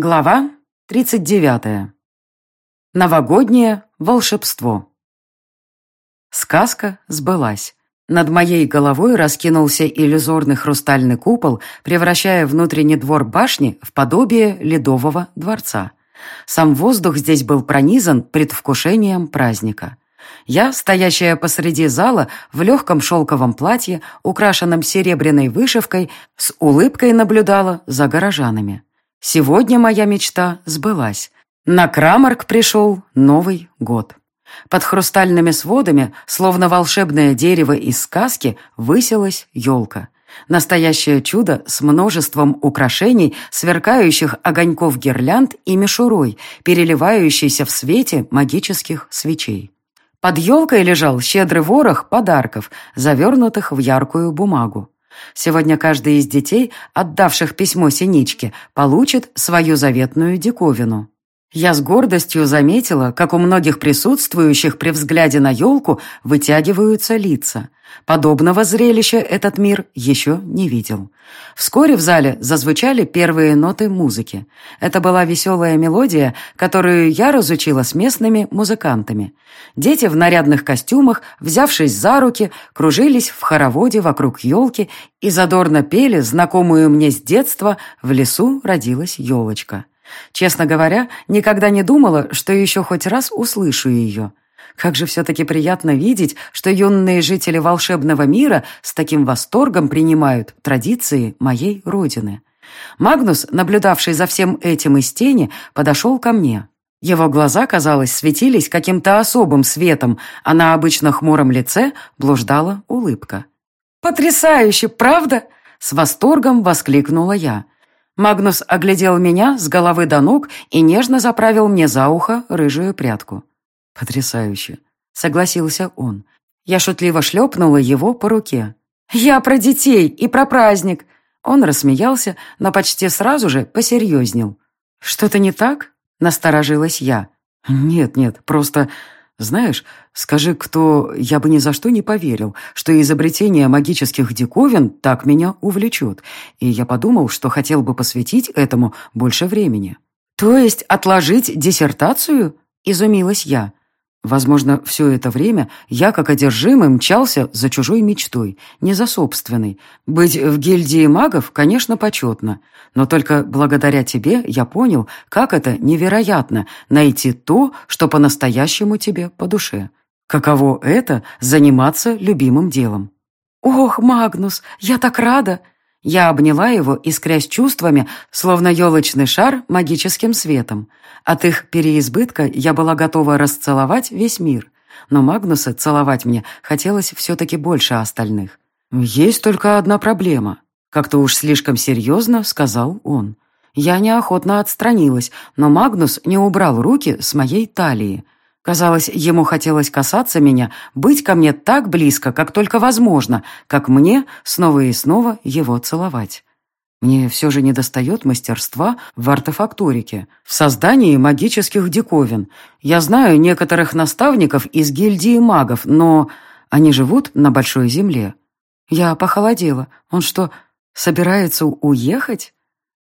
Глава 39. Новогоднее волшебство. Сказка сбылась. Над моей головой раскинулся иллюзорный хрустальный купол, превращая внутренний двор башни в подобие ледового дворца. Сам воздух здесь был пронизан предвкушением праздника. Я, стоящая посреди зала, в легком шелковом платье, украшенном серебряной вышивкой, с улыбкой наблюдала за горожанами. Сегодня моя мечта сбылась. На Крамарк пришел Новый год. Под хрустальными сводами, словно волшебное дерево из сказки, высилась елка. Настоящее чудо с множеством украшений, сверкающих огоньков гирлянд и мишурой, переливающейся в свете магических свечей. Под елкой лежал щедрый ворох подарков, завернутых в яркую бумагу. Сегодня каждый из детей, отдавших письмо Синичке, получит свою заветную диковину. Я с гордостью заметила, как у многих присутствующих при взгляде на елку вытягиваются лица. Подобного зрелища этот мир еще не видел. Вскоре в зале зазвучали первые ноты музыки. Это была веселая мелодия, которую я разучила с местными музыкантами. Дети в нарядных костюмах, взявшись за руки, кружились в хороводе вокруг елки и задорно пели знакомую мне с детства «В лесу родилась елочка». Честно говоря, никогда не думала, что еще хоть раз услышу ее. Как же все-таки приятно видеть, что юные жители волшебного мира с таким восторгом принимают традиции моей родины. Магнус, наблюдавший за всем этим из тени, подошел ко мне. Его глаза, казалось, светились каким-то особым светом, а на обычно хмуром лице блуждала улыбка. «Потрясающе, правда?» С восторгом воскликнула я. Магнус оглядел меня с головы до ног и нежно заправил мне за ухо рыжую прядку. «Потрясающе!» — согласился он. Я шутливо шлепнула его по руке. «Я про детей и про праздник!» Он рассмеялся, но почти сразу же посерьезнел. «Что-то не так?» — насторожилась я. «Нет, нет, просто знаешь, скажи, кто... Я бы ни за что не поверил, что изобретение магических диковин так меня увлечет, и я подумал, что хотел бы посвятить этому больше времени. То есть отложить диссертацию? Изумилась я. Возможно, все это время я, как одержимый, мчался за чужой мечтой, не за собственной. Быть в гильдии магов, конечно, почетно. Но только благодаря тебе я понял, как это невероятно найти то, что по-настоящему тебе по душе. Каково это — заниматься любимым делом. «Ох, Магнус, я так рада!» Я обняла его, искрясь чувствами, словно елочный шар магическим светом. От их переизбытка я была готова расцеловать весь мир. Но Магнуса целовать мне хотелось все-таки больше остальных. «Есть только одна проблема», — как-то уж слишком серьезно сказал он. Я неохотно отстранилась, но Магнус не убрал руки с моей талии — Казалось, ему хотелось касаться меня, быть ко мне так близко, как только возможно, как мне снова и снова его целовать. Мне все же недостает мастерства в артефакторике, в создании магических диковин. Я знаю некоторых наставников из гильдии магов, но они живут на большой земле. Я похолодела. Он что, собирается уехать?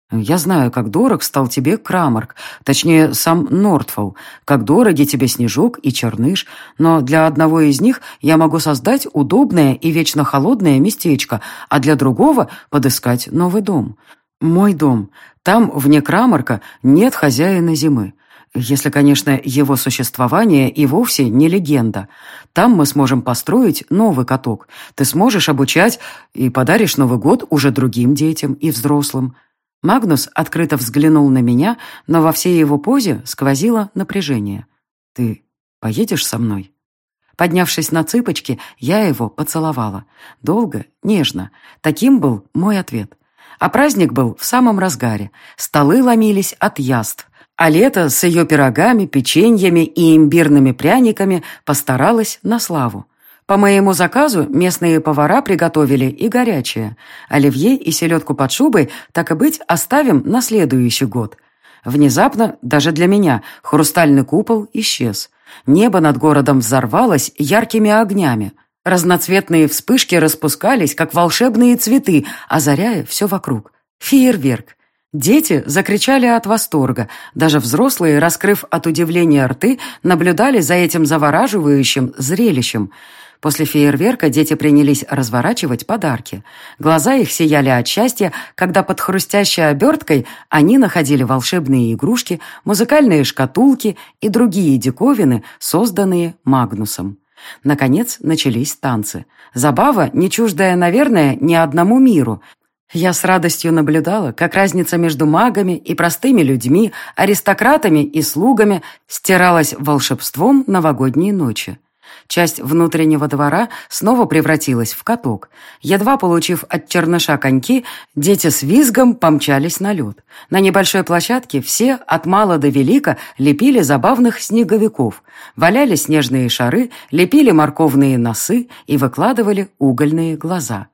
Я знаю, как дорог стал тебе Крамарк, точнее, сам Нортфол, как дороги тебе Снежок и Черныш, но для одного из них я могу создать удобное и вечно холодное местечко, а для другого подыскать новый дом. Мой дом. Там, вне Крамарка, нет хозяина зимы. Если, конечно, его существование и вовсе не легенда. Там мы сможем построить новый каток. Ты сможешь обучать и подаришь Новый год уже другим детям и взрослым. Магнус открыто взглянул на меня, но во всей его позе сквозило напряжение. «Ты поедешь со мной?» Поднявшись на цыпочки, я его поцеловала. Долго, нежно. Таким был мой ответ. А праздник был в самом разгаре. Столы ломились от яств. А лето с ее пирогами, печеньями и имбирными пряниками постаралась на славу. По моему заказу местные повара приготовили и горячее. Оливье и селедку под шубой, так и быть, оставим на следующий год. Внезапно, даже для меня, хрустальный купол исчез. Небо над городом взорвалось яркими огнями. Разноцветные вспышки распускались, как волшебные цветы, озаряя все вокруг. Фейерверк. Дети закричали от восторга. Даже взрослые, раскрыв от удивления рты, наблюдали за этим завораживающим зрелищем. После фейерверка дети принялись разворачивать подарки. Глаза их сияли от счастья, когда под хрустящей оберткой они находили волшебные игрушки, музыкальные шкатулки и другие диковины, созданные Магнусом. Наконец начались танцы. Забава, не чуждая, наверное, ни одному миру. Я с радостью наблюдала, как разница между магами и простыми людьми, аристократами и слугами стиралась волшебством новогодней ночи. Часть внутреннего двора снова превратилась в каток. Едва получив от черныша коньки, дети с визгом помчались на лед. На небольшой площадке все, от мала до велика, лепили забавных снеговиков, валяли снежные шары, лепили морковные носы и выкладывали угольные глаза.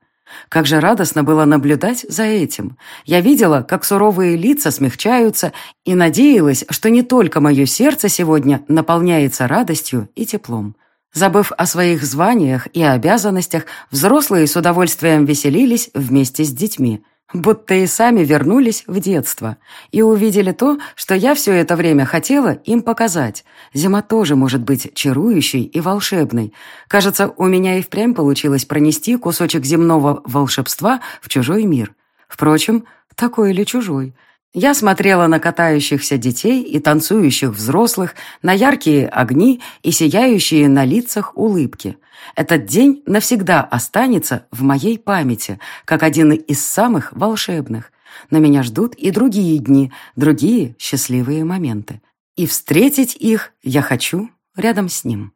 Как же радостно было наблюдать за этим. Я видела, как суровые лица смягчаются, и надеялась, что не только мое сердце сегодня наполняется радостью и теплом. Забыв о своих званиях и обязанностях, взрослые с удовольствием веселились вместе с детьми, будто и сами вернулись в детство и увидели то, что я все это время хотела им показать. Зима тоже может быть чарующей и волшебной. Кажется, у меня и впрямь получилось пронести кусочек земного волшебства в чужой мир. Впрочем, такой или чужой – я смотрела на катающихся детей и танцующих взрослых, на яркие огни и сияющие на лицах улыбки. Этот день навсегда останется в моей памяти, как один из самых волшебных. Но меня ждут и другие дни, другие счастливые моменты. И встретить их я хочу рядом с ним.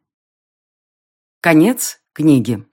Конец книги.